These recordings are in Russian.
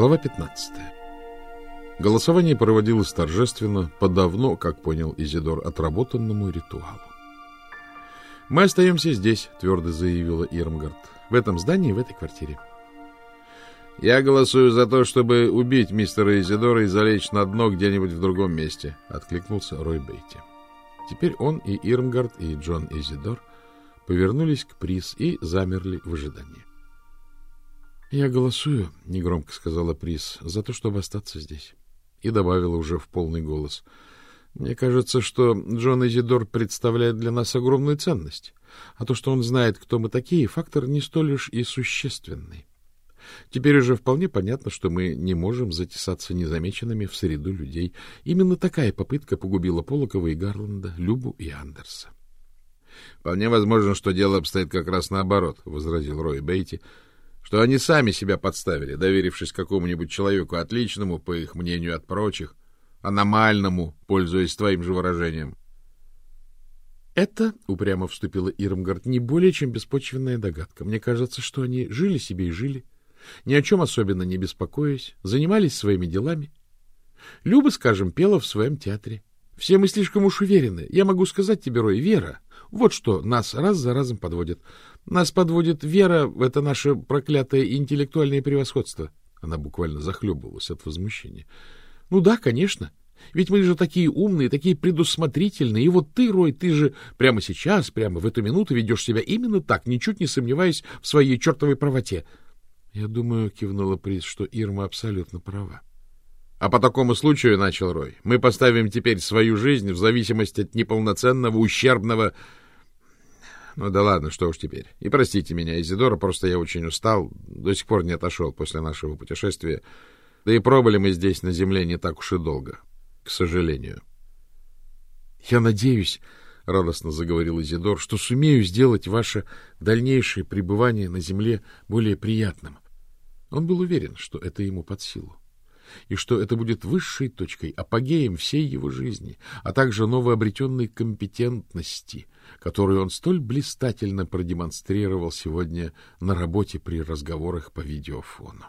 Глава 15. Голосование проводилось торжественно, по давно, как понял Изидор, отработанному ритуалу. «Мы остаемся здесь», — твердо заявила Ирмгард. «В этом здании, в этой квартире». «Я голосую за то, чтобы убить мистера Изидора и залечь на дно где-нибудь в другом месте», — откликнулся Рой Бейти. Теперь он и Ирмгард, и Джон Изидор повернулись к Прис и замерли в ожидании. — Я голосую, — негромко сказала Прис, — за то, чтобы остаться здесь. И добавила уже в полный голос. — Мне кажется, что Джон Изидор представляет для нас огромную ценность, а то, что он знает, кто мы такие, фактор не столь уж и существенный. Теперь уже вполне понятно, что мы не можем затесаться незамеченными в среду людей. Именно такая попытка погубила Полокова и Гарланда, Любу и Андерса. — Вполне возможно, что дело обстоит как раз наоборот, — возразил Рой Бейти, — что они сами себя подставили, доверившись какому-нибудь человеку отличному, по их мнению, от прочих, аномальному, пользуясь твоим же выражением. Это, — упрямо вступила Ирмгард, — не более чем беспочвенная догадка. Мне кажется, что они жили себе и жили, ни о чем особенно не беспокоясь, занимались своими делами. Люба, скажем, пела в своем театре. Все мы слишком уж уверены. Я могу сказать тебе, Рой, Вера, вот что нас раз за разом подводит. Нас подводит вера в это наше проклятое интеллектуальное превосходство. Она буквально захлебывалась от возмущения. Ну да, конечно. Ведь мы же такие умные, такие предусмотрительные. И вот ты, Рой, ты же прямо сейчас, прямо в эту минуту ведешь себя именно так, ничуть не сомневаясь в своей чертовой правоте. Я думаю, кивнула Приз, что Ирма абсолютно права. А по такому случаю, — начал Рой, — мы поставим теперь свою жизнь в зависимости от неполноценного, ущербного ну да ладно, что уж теперь. И простите меня, Изидора, просто я очень устал, до сих пор не отошел после нашего путешествия. Да и пробыли мы здесь на земле не так уж и долго, к сожалению. — Я надеюсь, — радостно заговорил Изидор, — что сумею сделать ваше дальнейшее пребывание на земле более приятным. Он был уверен, что это ему под силу и что это будет высшей точкой, апогеем всей его жизни, а также новообретенной компетентности, которую он столь блистательно продемонстрировал сегодня на работе при разговорах по видеофону.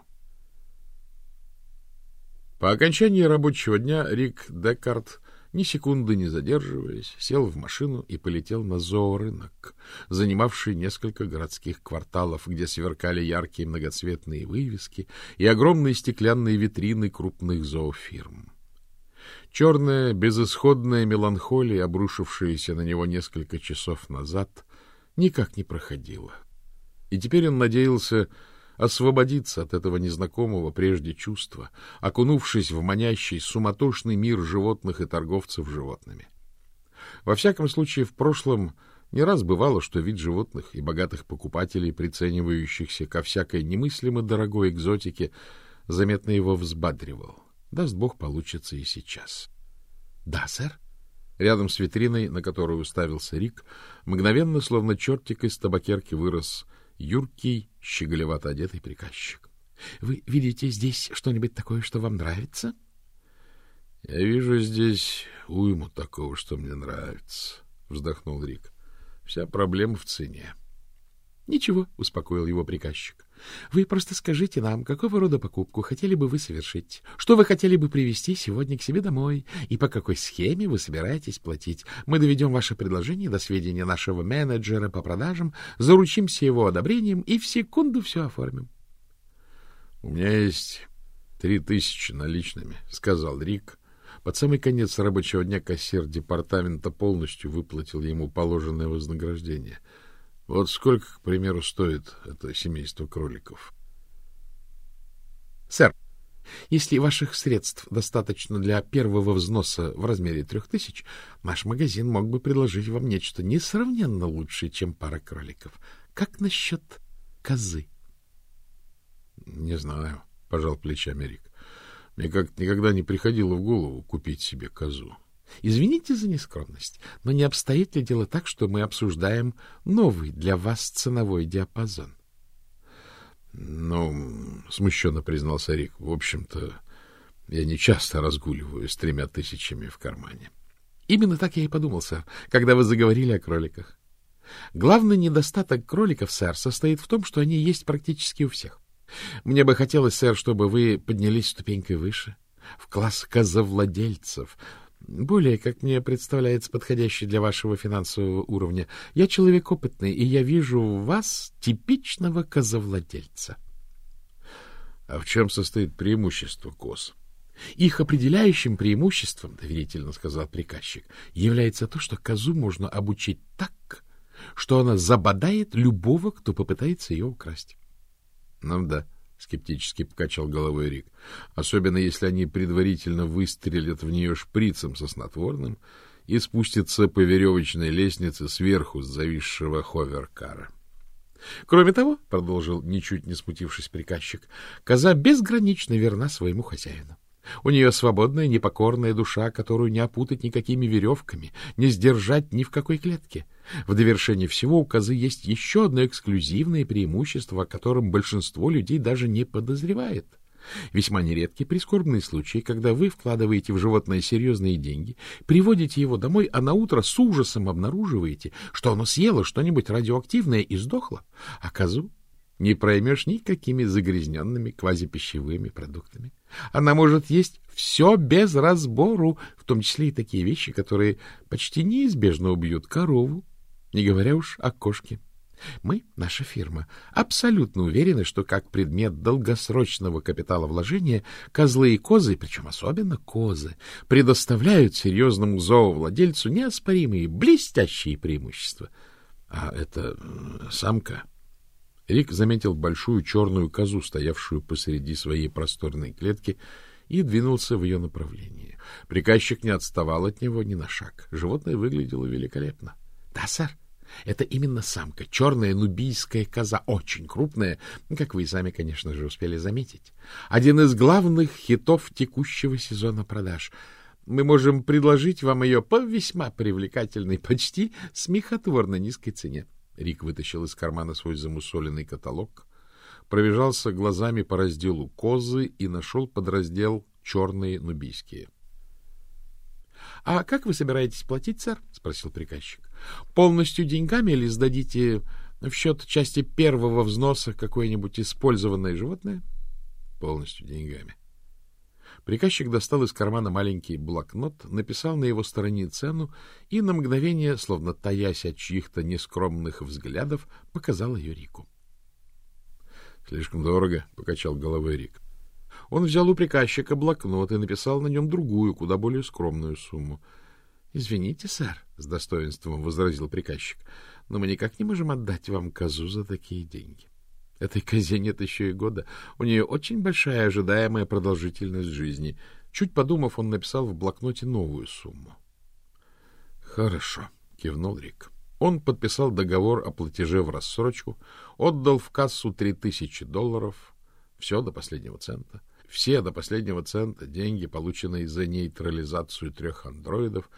По окончании рабочего дня Рик Декарт ни секунды не задерживаясь, сел в машину и полетел на зоорынок, занимавший несколько городских кварталов, где сверкали яркие многоцветные вывески и огромные стеклянные витрины крупных зоофирм. Черная, безысходная меланхолия, обрушившаяся на него несколько часов назад, никак не проходила. И теперь он надеялся освободиться от этого незнакомого прежде чувства, окунувшись в манящий, суматошный мир животных и торговцев животными. Во всяком случае, в прошлом не раз бывало, что вид животных и богатых покупателей, приценивающихся ко всякой немыслимо дорогой экзотике, заметно его взбадривал. Даст Бог, получится и сейчас. — Да, сэр. Рядом с витриной, на которую уставился Рик, мгновенно, словно чертик из табакерки, вырос юркий, щеголевато одетый приказчик. — Вы видите здесь что-нибудь такое, что вам нравится? — Я вижу здесь уйму такого, что мне нравится, — вздохнул Рик. — Вся проблема в цене. — Ничего, — успокоил его приказчик. — Вы просто скажите нам, какого рода покупку хотели бы вы совершить, что вы хотели бы привезти сегодня к себе домой и по какой схеме вы собираетесь платить. Мы доведем ваше предложение до сведения нашего менеджера по продажам, заручимся его одобрением и в секунду все оформим. — У меня есть три тысячи наличными, — сказал Рик. Под самый конец рабочего дня кассир департамента полностью выплатил ему положенное вознаграждение — вот сколько, к примеру, стоит это семейство кроликов? — Сэр, если ваших средств достаточно для первого взноса в размере трех тысяч, наш магазин мог бы предложить вам нечто несравненно лучшее, чем пара кроликов. Как насчет козы? — Не знаю, — пожал плечами Рик. Мне как никогда не приходило в голову купить себе козу. Извините за нескромность, но не обстоит ли дело так, что мы обсуждаем новый для вас ценовой диапазон? — Ну, — смущенно признался Рик, — в общем-то, я не часто разгуливаю с тремя тысячами в кармане. — Именно так я и подумал, сэр, когда вы заговорили о кроликах. Главный недостаток кроликов, сэр, состоит в том, что они есть практически у всех. Мне бы хотелось, сэр, чтобы вы поднялись ступенькой выше, в класс козовладельцев, более, как мне представляется, подходящий для вашего финансового уровня. Я человек опытный, и я вижу в вас типичного козовладельца. — А в чем состоит преимущество коз? — Их определяющим преимуществом, — доверительно сказал приказчик, — является то, что козу можно обучить так, что она забодает любого, кто попытается ее украсть. — Ну да, — скептически покачал головой Рик, — особенно если они предварительно выстрелят в нее шприцем со снотворным и спустятся по веревочной лестнице сверху с зависшего ховеркара. — Кроме того, — продолжил, ничуть не смутившись приказчик, — коза безгранично верна своему хозяину. У нее свободная, непокорная душа, которую не опутать никакими веревками, не сдержать ни в какой клетке. В довершение всего у козы есть еще одно эксклюзивное преимущество, о котором большинство людей даже не подозревает. Весьма нередки прискорбные случаи, когда вы вкладываете в животное серьезные деньги, приводите его домой, а на утро с ужасом обнаруживаете, что оно съело что-нибудь радиоактивное и сдохло, а козу не проймешь никакими загрязненными квазипищевыми продуктами. Она может есть все без разбору, в том числе и такие вещи, которые почти неизбежно убьют корову, не говоря уж о кошке. Мы, наша фирма, абсолютно уверены, что как предмет долгосрочного капиталовложения козлы и козы, причем особенно козы, предоставляют серьезному зоовладельцу неоспоримые, блестящие преимущества. А это самка? Рик заметил большую черную козу, стоявшую посреди своей просторной клетки, и двинулся в ее направлении. Приказчик не отставал от него ни на шаг. Животное выглядело великолепно. — Да, сэр, это именно самка, черная нубийская коза, очень крупная, как вы и сами, конечно же, успели заметить. Один из главных хитов текущего сезона продаж. Мы можем предложить вам ее по весьма привлекательной, почти смехотворно низкой цене. Рик вытащил из кармана свой замусоленный каталог, пробежался глазами по разделу «Козы» и нашел подраздел «Черные нубийские». — А как вы собираетесь платить, сэр? — спросил приказчик. — Полностью деньгами или сдадите в счет части первого взноса какое-нибудь использованное животное? — Полностью деньгами. Приказчик достал из кармана маленький блокнот, написал на его стороне цену и на мгновение, словно таясь от чьих-то нескромных взглядов, показал ее Рику. — Слишком дорого, — покачал головой Рик. Он взял у приказчика блокнот и написал на нем другую, куда более скромную сумму. — Извините, сэр, — с достоинством возразил приказчик, — но мы никак не можем отдать вам козу за такие деньги. Этой козе нет еще и года. У нее очень большая ожидаемая продолжительность жизни. Чуть подумав, он написал в блокноте новую сумму. — Хорошо, — кивнул Рик. Он подписал договор о платеже в рассрочку, отдал в кассу три тысячи долларов, все до последнего цента. Все до последнего цента деньги, полученные за нейтрализацию трех андроидов,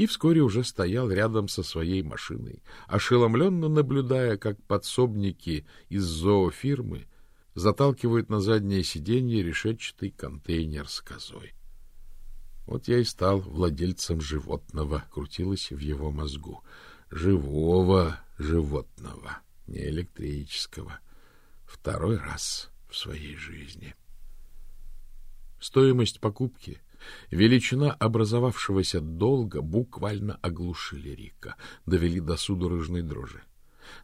и вскоре уже стоял рядом со своей машиной, ошеломленно наблюдая, как подсобники из зоофирмы заталкивают на заднее сиденье решетчатый контейнер с козой. Вот я и стал владельцем животного, крутилось в его мозгу. Живого животного, не электрического. Второй раз в своей жизни. Стоимость покупки — Величина образовавшегося долга буквально оглушили Рика, довели до судорожной дрожи.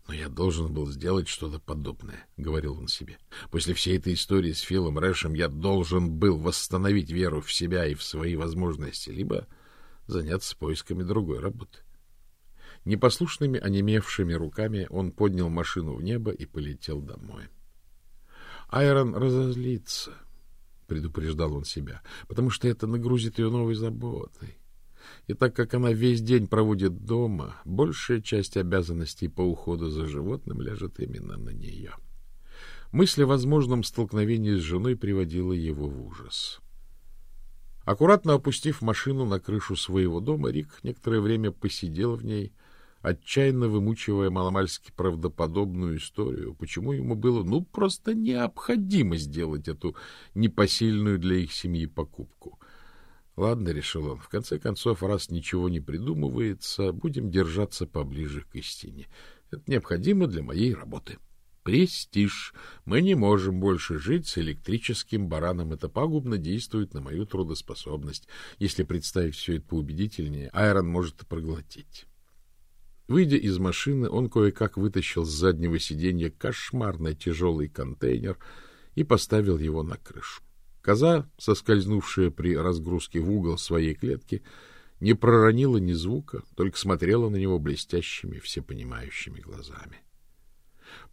«Но я должен был сделать что-то подобное», — говорил он себе. «После всей этой истории с Филом Рэшем я должен был восстановить веру в себя и в свои возможности, либо заняться поисками другой работы». Непослушными, онемевшими руками он поднял машину в небо и полетел домой. Айрон разозлится, — предупреждал он себя, — потому что это нагрузит ее новой заботой. И так как она весь день проводит дома, большая часть обязанностей по уходу за животным ляжет именно на нее. Мысль о возможном столкновении с женой приводила его в ужас. Аккуратно опустив машину на крышу своего дома, Рик некоторое время посидел в ней — отчаянно вымучивая маломальски правдоподобную историю, почему ему было, ну, просто необходимо сделать эту непосильную для их семьи покупку. Ладно, решил он, в конце концов, раз ничего не придумывается, будем держаться поближе к истине. Это необходимо для моей работы. Престиж. Мы не можем больше жить с электрическим бараном. Это пагубно действует на мою трудоспособность. Если представить все это поубедительнее, Айрон может проглотить. Выйдя из машины, он кое-как вытащил с заднего сиденья кошмарно тяжелый контейнер и поставил его на крышу. Коза, соскользнувшая при разгрузке в угол своей клетки, не проронила ни звука, только смотрела на него блестящими, всепонимающими глазами.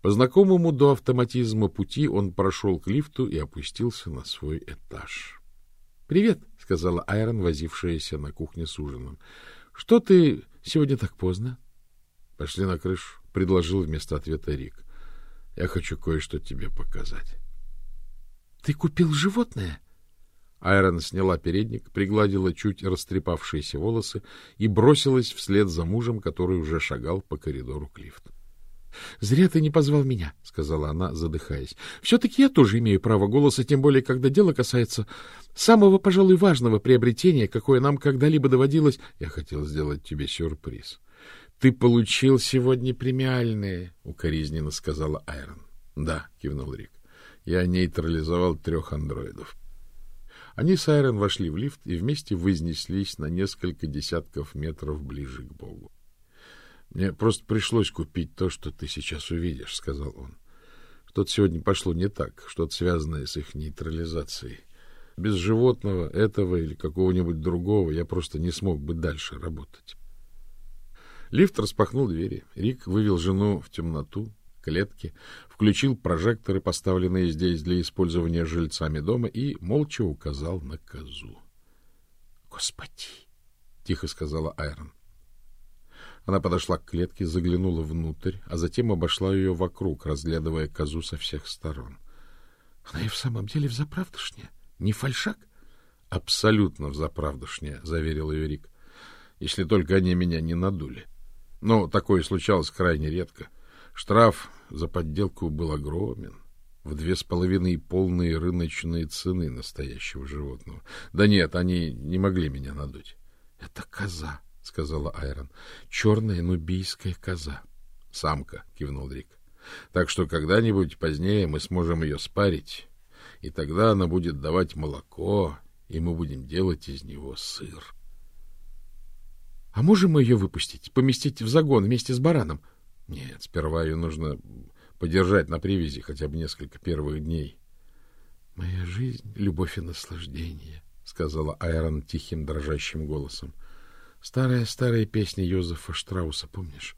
По знакомому до автоматизма пути он прошел к лифту и опустился на свой этаж. — Привет, — сказала Айрон, возившаяся на кухне с ужином. — Что ты сегодня так поздно? — Пошли на крышу, — предложил вместо ответа Рик. — Я хочу кое-что тебе показать. — Ты купил животное? Айрон сняла передник, пригладила чуть растрепавшиеся волосы и бросилась вслед за мужем, который уже шагал по коридору к лифту. — Зря ты не позвал меня, — сказала она, задыхаясь. — Все-таки я тоже имею право голоса, тем более, когда дело касается самого, пожалуй, важного приобретения, какое нам когда-либо доводилось. Я хотел сделать тебе сюрприз. — Ты получил сегодня премиальные, — укоризненно сказала Айрон. — Да, — кивнул Рик. — Я нейтрализовал трех андроидов. Они с Айрон вошли в лифт и вместе вознеслись на несколько десятков метров ближе к Богу. Мне просто пришлось купить то, что ты сейчас увидишь, — сказал он. Что-то сегодня пошло не так, что-то связанное с их нейтрализацией. Без животного, этого или какого-нибудь другого я просто не смог бы дальше работать. Лифт распахнул двери. Рик вывел жену в темноту, клетки, включил прожекторы, поставленные здесь для использования жильцами дома, и молча указал на козу. — Господи! — тихо сказала Айрон. Она подошла к клетке, заглянула внутрь, а затем обошла ее вокруг, разглядывая козу со всех сторон. — Она и в самом деле взаправдышняя? Не фальшак? — Абсолютно взаправдышняя, — заверил ее Рик. — Если только они меня не надули. Но такое случалось крайне редко. Штраф за подделку был огромен в две с половиной полные рыночные цены настоящего животного. Да нет, они не могли меня надуть. — Это коза, — сказала Айрон. — Черная нубийская коза. — Самка, — кивнул Рик. — Так что когда-нибудь позднее мы сможем ее спарить, и тогда она будет давать молоко, и мы будем делать из него сыр. — А можем мы ее выпустить, поместить в загон вместе с бараном? — Нет, сперва ее нужно подержать на привязи хотя бы несколько первых дней. — Моя жизнь — любовь и наслаждение, — сказала Айрон тихим дрожащим голосом. — Старая-старая песня Йозефа Штрауса, помнишь?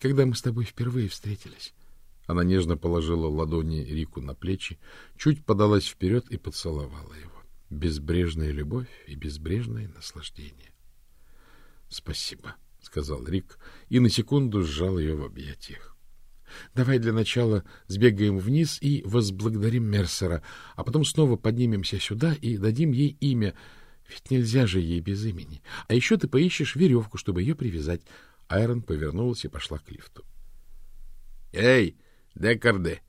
Когда мы с тобой впервые встретились. Она нежно положила ладони Рику на плечи, чуть подалась вперед и поцеловала его. Безбрежная любовь и безбрежное наслаждение. — Спасибо, — сказал Рик и на секунду сжал ее в объятиях. — Давай для начала сбегаем вниз и возблагодарим Мерсера, а потом снова поднимемся сюда и дадим ей имя — ведь нельзя же ей без имени. А еще ты поищешь веревку, чтобы ее привязать. Айрон повернулась и пошла к лифту. — Эй, Декарде!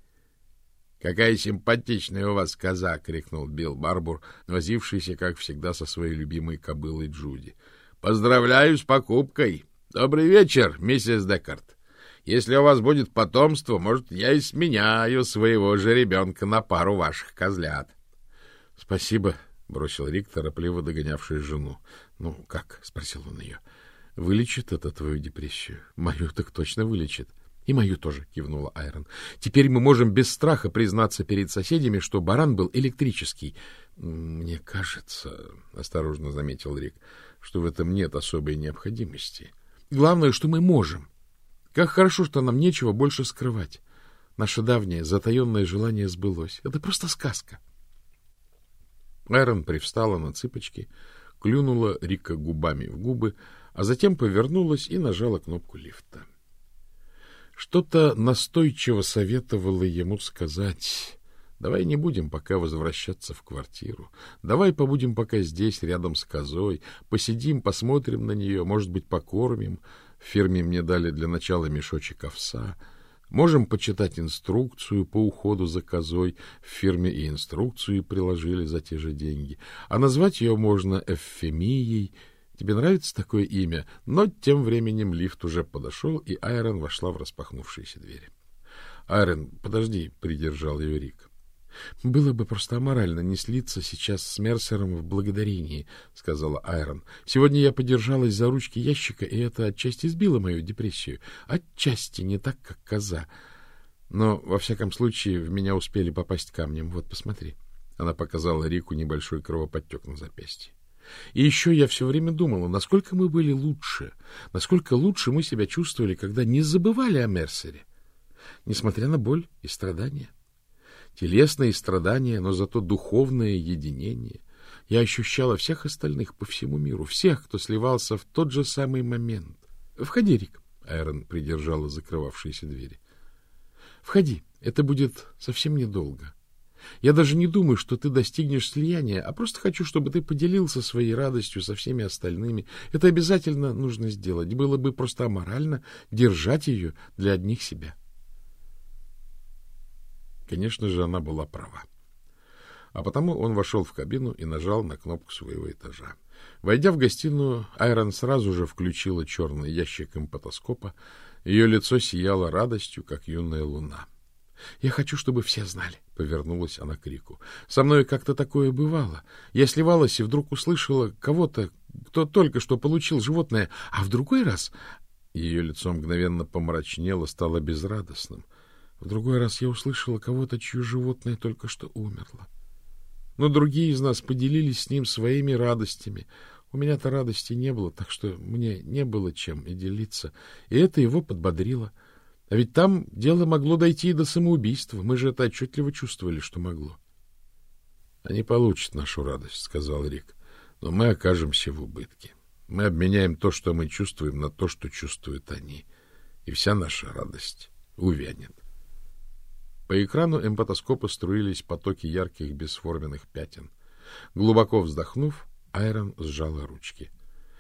Какая симпатичная у вас коза! — крикнул Билл Барбур, возившийся, как всегда, со своей любимой кобылой Джуди. — Поздравляю с покупкой! Добрый вечер, миссис Декард! Если у вас будет потомство, может, я и сменяю своего же ребенка на пару ваших козлят. — Спасибо, — бросил Рик, торопливо догонявший жену. — Ну, как? — спросил он ее. — Вылечит это твою депрессию? — Мою так точно вылечит. — И мою тоже, — кивнула Айрон. — Теперь мы можем без страха признаться перед соседями, что баран был электрический. — Мне кажется, — осторожно заметил Рик, — что в этом нет особой необходимости. Главное, что мы можем. Как хорошо, что нам нечего больше скрывать. Наше давнее, затаенное желание сбылось. Это просто сказка. — Эрон привстала на цыпочки, клюнула Рика губами в губы, а затем повернулась и нажала кнопку лифта. Что-то настойчиво советовало ему сказать... Давай не будем пока возвращаться в квартиру. Давай побудем пока здесь, рядом с козой. Посидим, посмотрим на нее, может быть, покормим. В фирме мне дали для начала мешочек овса. Можем почитать инструкцию по уходу за козой. В фирме и инструкцию приложили за те же деньги. А назвать ее можно эвфемией. Тебе нравится такое имя? Но тем временем лифт уже подошел, и Айрон вошла в распахнувшиеся двери. Айрон, подожди, — придержал ее Рик. — Было бы просто аморально не слиться сейчас с Мерсером в благодарении, — сказала Айрон. — Сегодня я подержалась за ручки ящика, и это отчасти сбило мою депрессию. Отчасти не так, как коза. Но, во всяком случае, в меня успели попасть камнем. Вот, посмотри. Она показала Рику небольшой кровоподтек на запястье. И еще я все время думала, насколько мы были лучше, насколько лучше мы себя чувствовали, когда не забывали о Мерсере, несмотря на боль и страдания. Телесные страдания, но зато духовное единение. Я ощущала всех остальных по всему миру, всех, кто сливался в тот же самый момент. — Входи, Рик, — Айрон придержала закрывавшиеся двери. — Входи, это будет совсем недолго. Я даже не думаю, что ты достигнешь слияния, а просто хочу, чтобы ты поделился своей радостью со всеми остальными. Это обязательно нужно сделать. Было бы просто аморально держать ее для одних себя. Конечно же, она была права. А потому он вошел в кабину и нажал на кнопку своего этажа. Войдя в гостиную, Айрон сразу же включила черный ящик эмпатоскопа. Ее лицо сияло радостью, как юная луна. —— Я хочу, чтобы все знали, — повернулась она к Рику. — Со мной как-то такое бывало. Я сливалась и вдруг услышала кого-то, кто только что получил животное, а в другой раз... Ее лицо мгновенно помрачнело, стало безрадостным. В другой раз я услышала кого-то, чье животное только что умерло. Но другие из нас поделились с ним своими радостями. У меня-то радости не было, так что мне не было чем и делиться, и это его подбодрило. — а ведь там дело могло дойти и до самоубийства. Мы же это отчетливо чувствовали, что могло. — Они получат нашу радость, — сказал Рик. — Но мы окажемся в убытке. Мы обменяем то, что мы чувствуем, на то, что чувствуют они. И вся наша радость увянет. По экрану эмпатоскопа струились потоки ярких бесформенных пятен. Глубоко вздохнув, Айрон сжала ручки.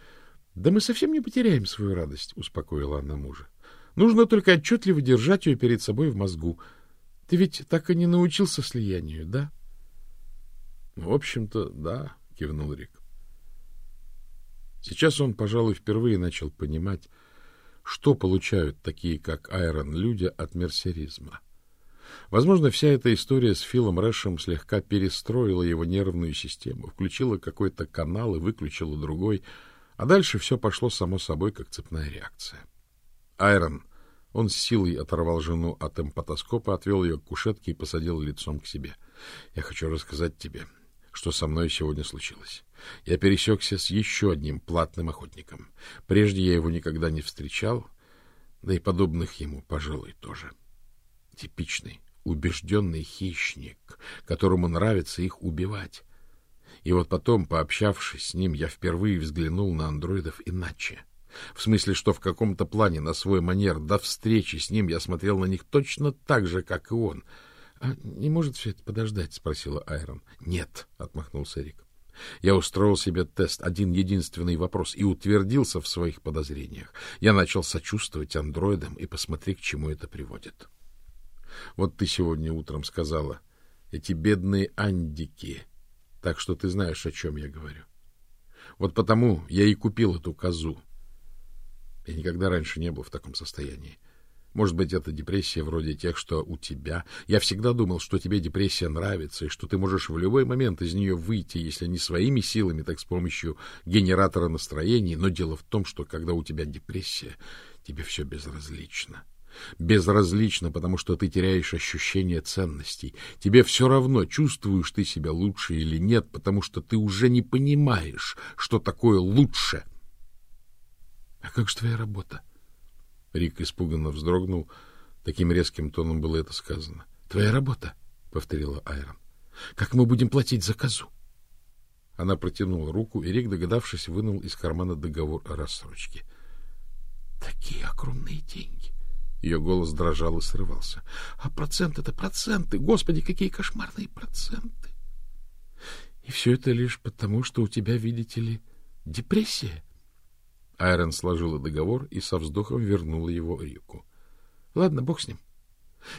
— Да мы совсем не потеряем свою радость, — успокоила она мужа. Нужно только отчетливо держать ее перед собой в мозгу. Ты ведь так и не научился слиянию, да? — В общем-то, да, — кивнул Рик. Сейчас он, пожалуй, впервые начал понимать, что получают такие, как Айрон, люди от мерсеризма. Возможно, вся эта история с Филом Рэшем слегка перестроила его нервную систему, включила какой-то канал и выключила другой, а дальше все пошло само собой, как цепная реакция. Айрон он с силой оторвал жену от эмпатоскопа, отвел ее к кушетке и посадил лицом к себе. — Я хочу рассказать тебе, что со мной сегодня случилось. Я пересекся с еще одним платным охотником. Прежде я его никогда не встречал, да и подобных ему, пожалуй, тоже. Типичный, убежденный хищник, которому нравится их убивать. И вот потом, пообщавшись с ним, я впервые взглянул на андроидов иначе. В смысле, что в каком-то плане на свой манер до встречи с ним я смотрел на них точно так же, как и он. — А не может все это подождать? — спросила Айрон. — Нет, — отмахнулся Рик. Я устроил себе тест, один единственный вопрос, и утвердился в своих подозрениях. Я начал сочувствовать андроидам и посмотри, к чему это приводит. Вот ты сегодня утром сказала, эти бедные андики, так что ты знаешь, о чем я говорю. Вот потому я и купил эту козу. Я никогда раньше не был в таком состоянии. Может быть, это депрессия вроде тех, что у тебя. Я всегда думал, что тебе депрессия нравится, и что ты можешь в любой момент из нее выйти, если не своими силами, так с помощью генератора настроений. Но дело в том, что когда у тебя депрессия, тебе все безразлично. Безразлично, потому что ты теряешь ощущение ценностей. Тебе все равно, чувствуешь ты себя лучше или нет, потому что ты уже не понимаешь, что такое лучше —— А как же твоя работа? Рик испуганно вздрогнул. Таким резким тоном было это сказано. — Твоя работа, — повторила Айрон. — Как мы будем платить за козу? Она протянула руку, и Рик, догадавшись, вынул из кармана договор о рассрочке. — Такие огромные деньги! Ее голос дрожал и срывался. — А проценты это проценты! Господи, какие кошмарные проценты! И все это лишь потому, что у тебя, видите ли, депрессия. Айрон сложила договор и со вздохом вернула его Рику. — Ладно, бог с ним.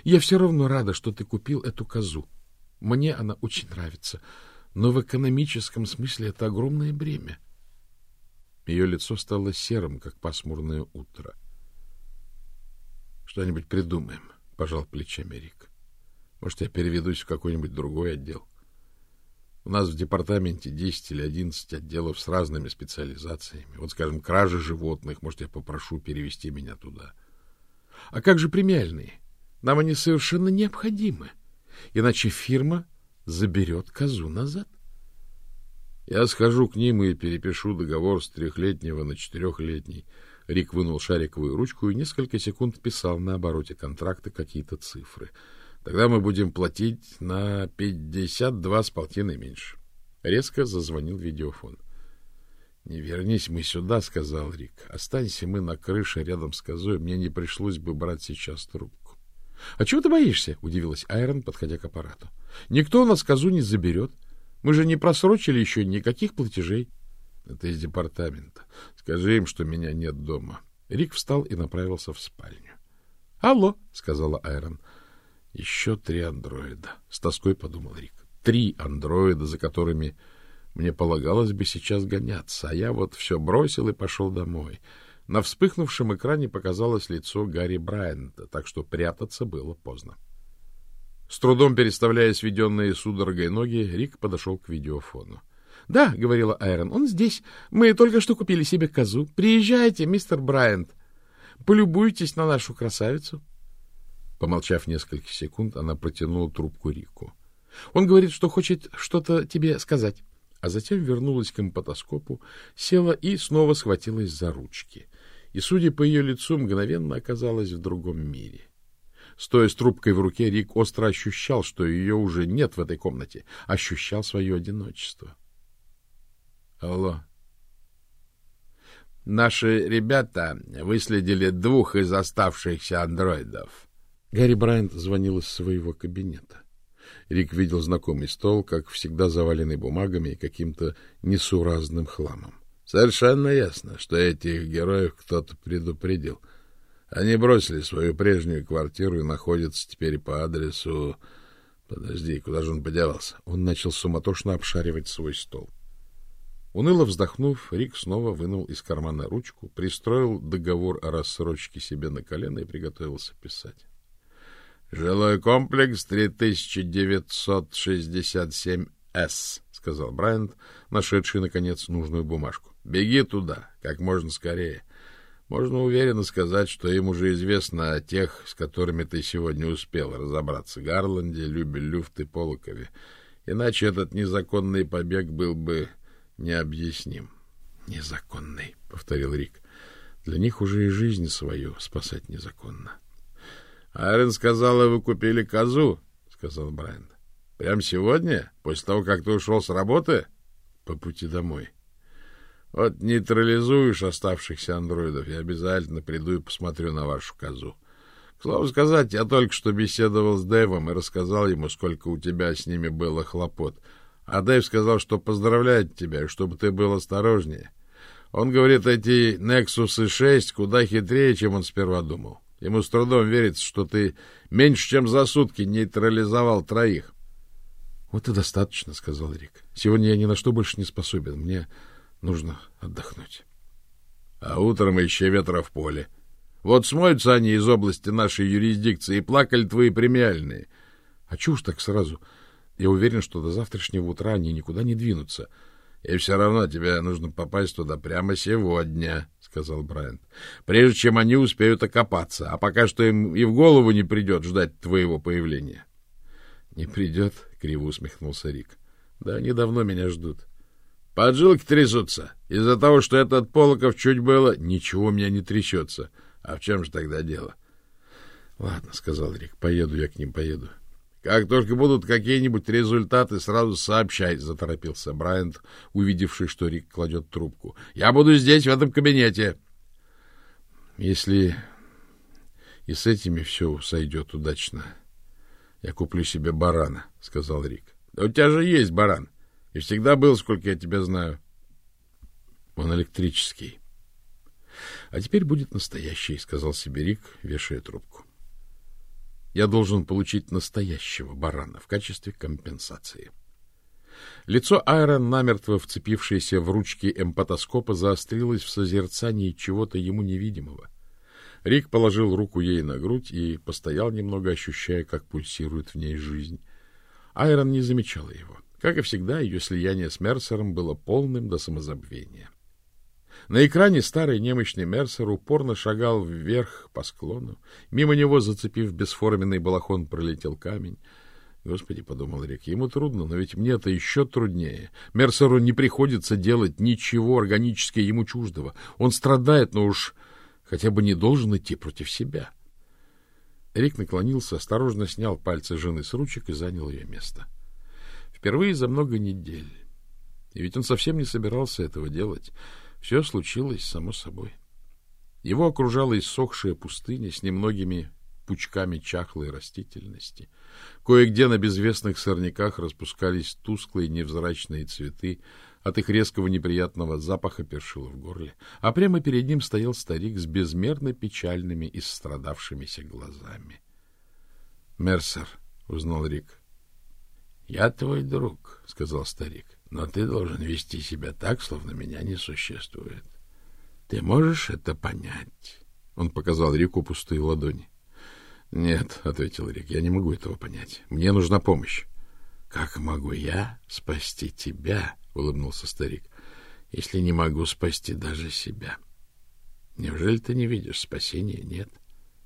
Я все равно рада, что ты купил эту козу. Мне она очень нравится, но в экономическом смысле это огромное бремя. Ее лицо стало серым, как пасмурное утро. — Что-нибудь придумаем, — пожал плечами Рик. Может, я переведусь в какой-нибудь другой отдел. У нас в департаменте 10 или 11 отделов с разными специализациями. Вот, скажем, кражи животных. Может, я попрошу перевести меня туда. А как же премиальные? Нам они совершенно необходимы. Иначе фирма заберет козу назад. Я схожу к ним и перепишу договор с трехлетнего на четырехлетний. Рик вынул шариковую ручку и несколько секунд писал на обороте контракта какие-то цифры — Тогда мы будем платить на пятьдесят два с полтиной меньше. Резко зазвонил видеофон. — Не вернись мы сюда, — сказал Рик. — Останься мы на крыше рядом с козой. Мне не пришлось бы брать сейчас трубку. — А чего ты боишься? — удивилась Айрон, подходя к аппарату. — Никто у нас козу не заберет. Мы же не просрочили еще никаких платежей. — Это из департамента. Скажи им, что меня нет дома. Рик встал и направился в спальню. — Алло, — сказала Айрон. — еще три андроида. С тоской подумал Рик. Три андроида, за которыми мне полагалось бы сейчас гоняться, а я вот все бросил и пошел домой. На вспыхнувшем экране показалось лицо Гарри Брайанта, так что прятаться было поздно. С трудом переставляя сведенные судорогой ноги, Рик подошел к видеофону. — Да, — говорила Айрон, — он здесь. Мы только что купили себе козу. Приезжайте, мистер Брайант. Полюбуйтесь на нашу красавицу. Помолчав несколько секунд, она протянула трубку Рику. — Он говорит, что хочет что-то тебе сказать. А затем вернулась к эмпатоскопу, села и снова схватилась за ручки. И, судя по ее лицу, мгновенно оказалась в другом мире. Стоя с трубкой в руке, Рик остро ощущал, что ее уже нет в этой комнате, ощущал свое одиночество. — Алло. — Наши ребята выследили двух из оставшихся андроидов. Гарри Брайант звонил из своего кабинета. Рик видел знакомый стол, как всегда заваленный бумагами и каким-то несуразным хламом. Совершенно ясно, что этих героев кто-то предупредил. Они бросили свою прежнюю квартиру и находятся теперь по адресу... Подожди, куда же он подевался? Он начал суматошно обшаривать свой стол. Уныло вздохнув, Рик снова вынул из кармана ручку, пристроил договор о рассрочке себе на колено и приготовился писать. Жилой комплекс 3967-С, сказал Брайант, нашедший, наконец, нужную бумажку. Беги туда, как можно скорее. Можно уверенно сказать, что им уже известно о тех, с которыми ты сегодня успел разобраться. Гарланде, Любе, Люфт и Полокове. Иначе этот незаконный побег был бы необъясним. — Незаконный, — повторил Рик. — Для них уже и жизнь свою спасать незаконно. —— Арен сказала, вы купили козу, — сказал Брайан. — Прям сегодня, после того, как ты ушел с работы? — По пути домой. — Вот нейтрализуешь оставшихся андроидов, я обязательно приду и посмотрю на вашу козу. К слову сказать, я только что беседовал с Дэйвом и рассказал ему, сколько у тебя с ними было хлопот. А Дэйв сказал, что поздравляет тебя, чтобы ты был осторожнее. Он говорит, эти Nexus 6 куда хитрее, чем он сперва думал. Ему с трудом верится, что ты меньше, чем за сутки нейтрализовал троих. — Вот и достаточно, — сказал Рик. — Сегодня я ни на что больше не способен. Мне нужно отдохнуть. — А утром еще ветра в поле. Вот смоются они из области нашей юрисдикции и плакали твои премиальные. — А чушь так сразу? Я уверен, что до завтрашнего утра они никуда не двинутся. — и все равно тебе нужно попасть туда прямо сегодня, — сказал Брайант, — прежде чем они успеют окопаться, а пока что им и в голову не придет ждать твоего появления. — Не придет, — криво усмехнулся Рик. — Да они давно меня ждут. — Поджилки трясутся. Из-за того, что этот Полоков чуть было... Ничего меня не трясется. А в чем же тогда дело? — Ладно, — сказал Рик, — поеду я к ним, поеду. Как только будут какие-нибудь результаты, сразу сообщай, — заторопился Брайант, увидевший, что Рик кладет трубку. — Я буду здесь, в этом кабинете. — Если и с этими все сойдет удачно, я куплю себе барана, — сказал Рик. — Да у тебя же есть баран. И всегда был, сколько я тебя знаю. Он электрический. — А теперь будет настоящий, — сказал себе Рик, вешая трубку. Я должен получить настоящего барана в качестве компенсации. Лицо Айра, намертво вцепившееся в ручки эмпатоскопа, заострилось в созерцании чего-то ему невидимого. Рик положил руку ей на грудь и постоял немного, ощущая, как пульсирует в ней жизнь. Айрон не замечала его. Как и всегда, ее слияние с Мерсером было полным до самозабвения. На экране старый немощный Мерсер упорно шагал вверх по склону. Мимо него, зацепив бесформенный балахон, пролетел камень. Господи, — подумал Рик, — ему трудно, но ведь мне-то еще труднее. Мерсеру не приходится делать ничего органически ему чуждого. Он страдает, но уж хотя бы не должен идти против себя. Рик наклонился, осторожно снял пальцы жены с ручек и занял ее место. Впервые за много недель. И ведь он совсем не собирался этого делать. Все случилось само собой. Его окружала иссохшая пустыня с немногими пучками чахлой растительности. Кое-где на безвестных сорняках распускались тусклые невзрачные цветы, от их резкого неприятного запаха першило в горле, а прямо перед ним стоял старик с безмерно печальными и страдавшимися глазами. — Мерсер, — узнал Рик. — Я твой друг, — сказал старик, — но ты должен вести себя так, словно меня не существует. Ты можешь это понять? Он показал Рику пустые ладони. — Нет, — ответил Рик, — я не могу этого понять. Мне нужна помощь. — Как могу я спасти тебя? —— улыбнулся старик. — Если не могу спасти даже себя. Неужели ты не видишь спасения? Нет.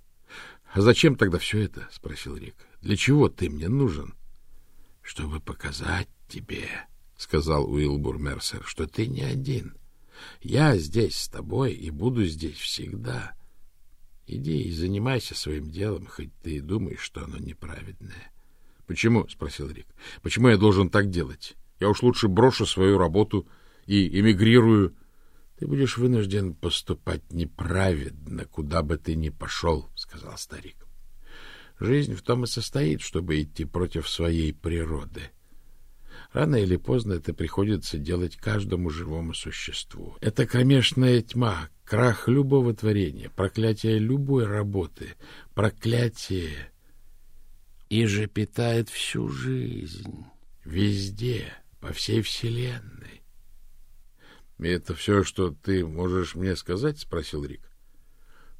— А зачем тогда все это? — спросил Рик. — Для чего ты мне нужен? — Чтобы показать тебе, — сказал Уилбур Мерсер, — что ты не один. Я здесь с тобой и буду здесь всегда. Иди и занимайся своим делом, хоть ты и думаешь, что оно неправедное. — Почему? — спросил Рик. — Почему я должен так делать? Я уж лучше брошу свою работу и эмигрирую. Ты будешь вынужден поступать неправедно, куда бы ты ни пошел, — сказал старик. Жизнь в том и состоит, чтобы идти против своей природы. Рано или поздно это приходится делать каждому живому существу. Это кромешная тьма, крах любого творения, проклятие любой работы, проклятие и же питает всю жизнь, везде по всей вселенной. — И это все, что ты можешь мне сказать? — спросил Рик.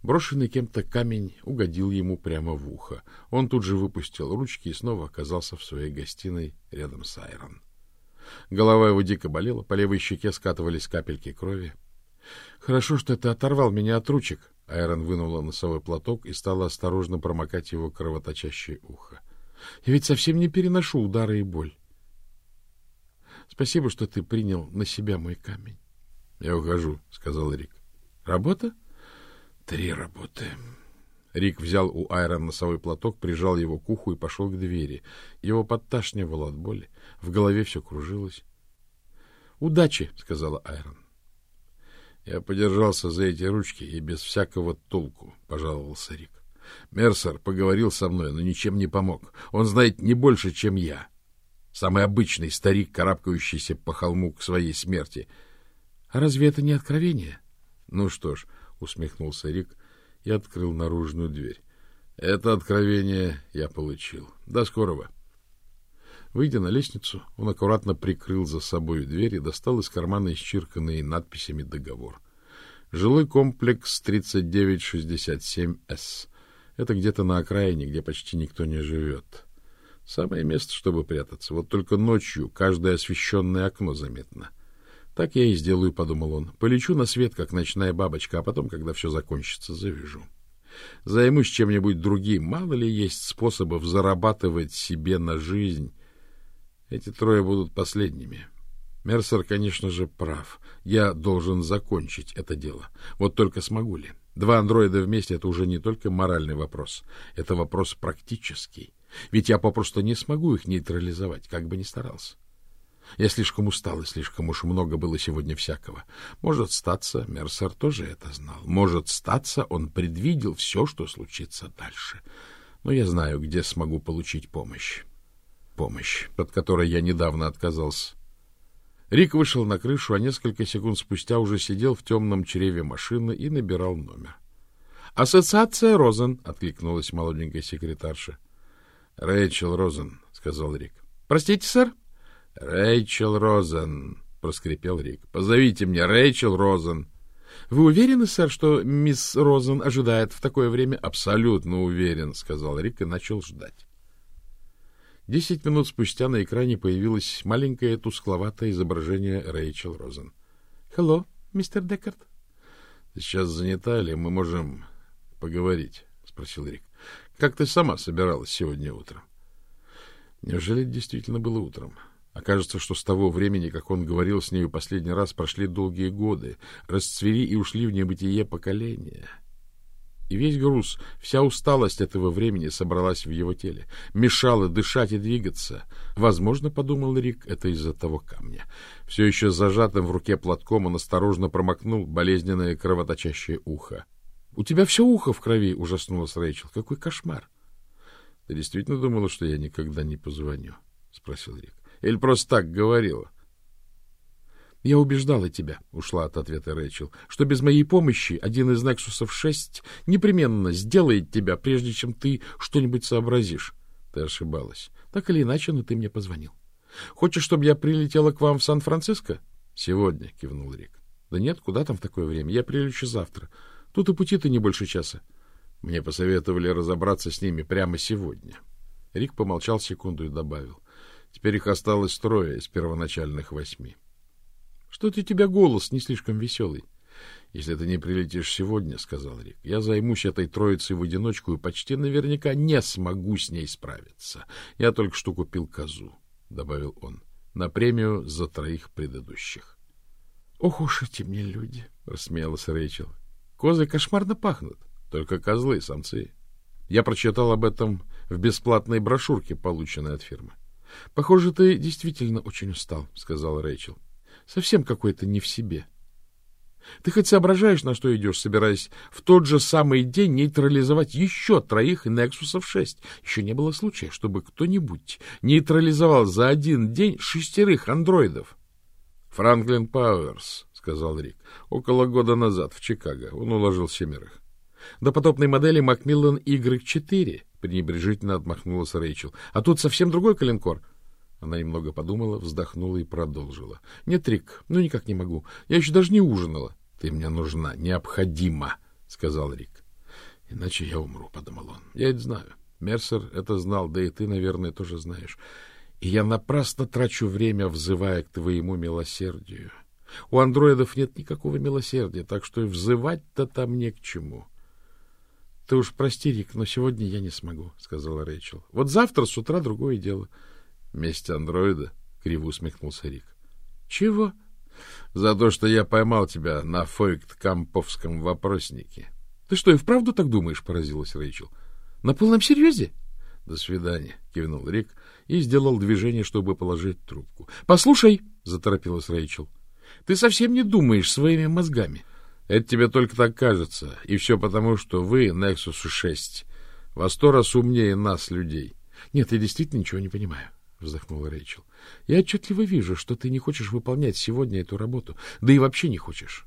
Брошенный кем-то камень угодил ему прямо в ухо. Он тут же выпустил ручки и снова оказался в своей гостиной рядом с Айрон. Голова его дико болела, по левой щеке скатывались капельки крови. — Хорошо, что ты оторвал меня от ручек. Айрон вынула носовой платок и стала осторожно промокать его кровоточащее ухо. — Я ведь совсем не переношу удары и боль. Спасибо, что ты принял на себя мой камень. — Я ухожу, — сказал Рик. — Работа? — Три работы. Рик взял у Айрон носовой платок, прижал его к уху и пошел к двери. Его подташнивало от боли. В голове все кружилось. — Удачи, — сказала Айрон. Я подержался за эти ручки и без всякого толку, — пожаловался Рик. Мерсер поговорил со мной, но ничем не помог. Он знает не больше, чем я. Самый обычный старик, карабкающийся по холму к своей смерти. — А разве это не откровение? — Ну что ж, — усмехнулся Рик и открыл наружную дверь. — Это откровение я получил. До скорого. Выйдя на лестницу, он аккуратно прикрыл за собой дверь и достал из кармана исчирканный надписями договор. Жилой комплекс 3967С. Это где-то на окраине, где почти никто не живет. Самое место, чтобы прятаться. Вот только ночью каждое освещенное окно заметно. Так я и сделаю, — подумал он. Полечу на свет, как ночная бабочка, а потом, когда все закончится, завяжу. Займусь чем-нибудь другим. Мало ли есть способов зарабатывать себе на жизнь. Эти трое будут последними. Мерсер, конечно же, прав. Я должен закончить это дело. Вот только смогу ли? Два андроида вместе — это уже не только моральный вопрос. Это вопрос практический. Ведь я попросту не смогу их нейтрализовать, как бы ни старался. Я слишком устал, и слишком уж много было сегодня всякого. Может статься, Мерсер тоже это знал. Может статься, он предвидел все, что случится дальше. Но я знаю, где смогу получить помощь. Помощь, от которой я недавно отказался. Рик вышел на крышу, а несколько секунд спустя уже сидел в темном чреве машины и набирал номер. — Ассоциация Розен, — откликнулась молоденькая секретарша. — Рэйчел Розен, — сказал Рик. — Простите, сэр? — Рэйчел Розен, — проскрипел Рик. — Позовите мне Рэйчел Розен. — Вы уверены, сэр, что мисс Розен ожидает в такое время? — Абсолютно уверен, — сказал Рик и начал ждать. Десять минут спустя на экране появилось маленькое тускловатое изображение Рэйчел Розен. — Hello, мистер Декарт. — Сейчас занята ли? Мы можем поговорить, — спросил Рик. — Как ты сама собиралась сегодня утром? Неужели действительно было утром? Окажется, что с того времени, как он говорил с нею последний раз, прошли долгие годы, расцвели и ушли в небытие поколения. И весь груз, вся усталость этого времени собралась в его теле, мешала дышать и двигаться. Возможно, подумал Рик, это из-за того камня. Все еще зажатым в руке платком он осторожно промокнул болезненное кровоточащее ухо. — У тебя все ухо в крови, — ужаснулась Рэйчел. — Какой кошмар! — Ты действительно думала, что я никогда не позвоню? — спросил Рик. Или просто так говорила? Я убеждала тебя, ушла от ответа Рэйчел, что без моей помощи один из Нексусов 6 непременно сделает тебя, прежде чем ты что-нибудь сообразишь. Ты ошибалась. Так или иначе, но ты мне позвонил. Хочешь, чтобы я прилетела к вам в Сан-Франциско? Сегодня, кивнул Рик. Да нет, куда там в такое время? Я прилечу завтра. Тут и пути-то не больше часа. Мне посоветовали разобраться с ними прямо сегодня. Рик помолчал секунду и добавил. Теперь их осталось трое из первоначальных восьми. — Что-то у тебя голос не слишком веселый. — Если ты не прилетишь сегодня, — сказал Рик, — я займусь этой троицей в одиночку и почти наверняка не смогу с ней справиться. Я только что купил козу, — добавил он, — на премию за троих предыдущих. — Ох уж эти мне люди, — рассмеялась Рэйчел. — Козы кошмарно пахнут. Только козлы, самцы. Я прочитал об этом в бесплатной брошюрке, полученной от фирмы. — Похоже, ты действительно очень устал, — сказала Рэйчел. — Совсем какой-то не в себе. Ты хоть соображаешь, на что идешь, собираясь в тот же самый день нейтрализовать еще троих Нексусов 6? Еще не было случая, чтобы кто-нибудь нейтрализовал за один день шестерых андроидов. — Франклин Пауэрс, — сказал Рик, — около года назад в Чикаго. Он уложил семерых. До потопной модели Macmillan Y4 пренебрежительно отмахнулась Рэйчел. А тут совсем другой коленкор. Она немного подумала, вздохнула и продолжила. — Нет, Рик, ну никак не могу. Я еще даже не ужинала. — Ты мне нужна, необходима, — сказал Рик. — Иначе я умру, — подумал он. — Я это знаю. Мерсер это знал, да и ты, наверное, тоже знаешь. И я напрасно трачу время, взывая к твоему милосердию. У андроидов нет никакого милосердия, так что и взывать-то там не к чему. — ты уж прости, Рик, но сегодня я не смогу, — сказала Рэйчел. — Вот завтра с утра другое дело. — Месть андроида? — криво усмехнулся Рик. — Чего? — За то, что я поймал тебя на фойкт-камповском вопроснике. — Ты что, и вправду так думаешь? — поразилась Рэйчел. — На полном серьезе? — До свидания, — кивнул Рик и сделал движение, чтобы положить трубку. — Послушай, — заторопилась Рэйчел, — ты совсем не думаешь своими мозгами. — это тебе только так кажется. И все потому, что вы, Nexus 6, во сто раз умнее нас, людей. — Нет, я действительно ничего не понимаю, — вздохнула Рэйчел. — Я отчетливо вижу, что ты не хочешь выполнять сегодня эту работу. Да и вообще не хочешь.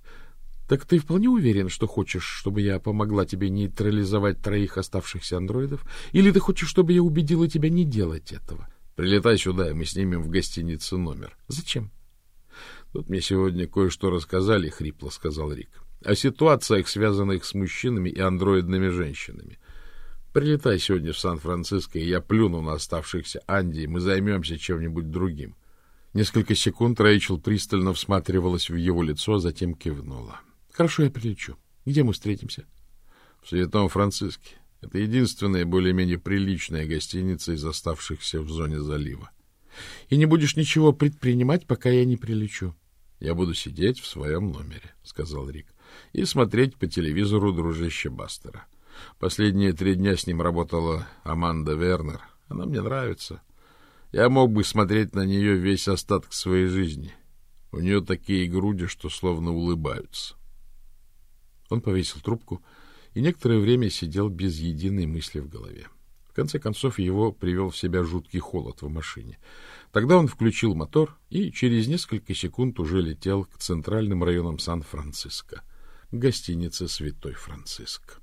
Так ты вполне уверен, что хочешь, чтобы я помогла тебе нейтрализовать троих оставшихся андроидов? Или ты хочешь, чтобы я убедила тебя не делать этого? Прилетай сюда, и мы снимем в гостинице номер. Зачем? Тут мне сегодня кое-что рассказали, — хрипло сказал Рик о ситуациях, связанных с мужчинами и андроидными женщинами. Прилетай сегодня в Сан-Франциско, и я плюну на оставшихся Анди, мы займемся чем-нибудь другим. Несколько секунд Рэйчел пристально всматривалась в его лицо, а затем кивнула. — Хорошо, я прилечу. Где мы встретимся? — В Святом Франциске. Это единственная более-менее приличная гостиница из оставшихся в зоне залива. — И не будешь ничего предпринимать, пока я не прилечу? — Я буду сидеть в своем номере, — сказал Рик и смотреть по телевизору дружище Бастера. Последние три дня с ним работала Аманда Вернер. Она мне нравится. Я мог бы смотреть на нее весь остаток своей жизни. У нее такие груди, что словно улыбаются. Он повесил трубку и некоторое время сидел без единой мысли в голове. В конце концов его привел в себя жуткий холод в машине. Тогда он включил мотор и через несколько секунд уже летел к центральным районам Сан-Франциско — гостинице «Святой Франциск».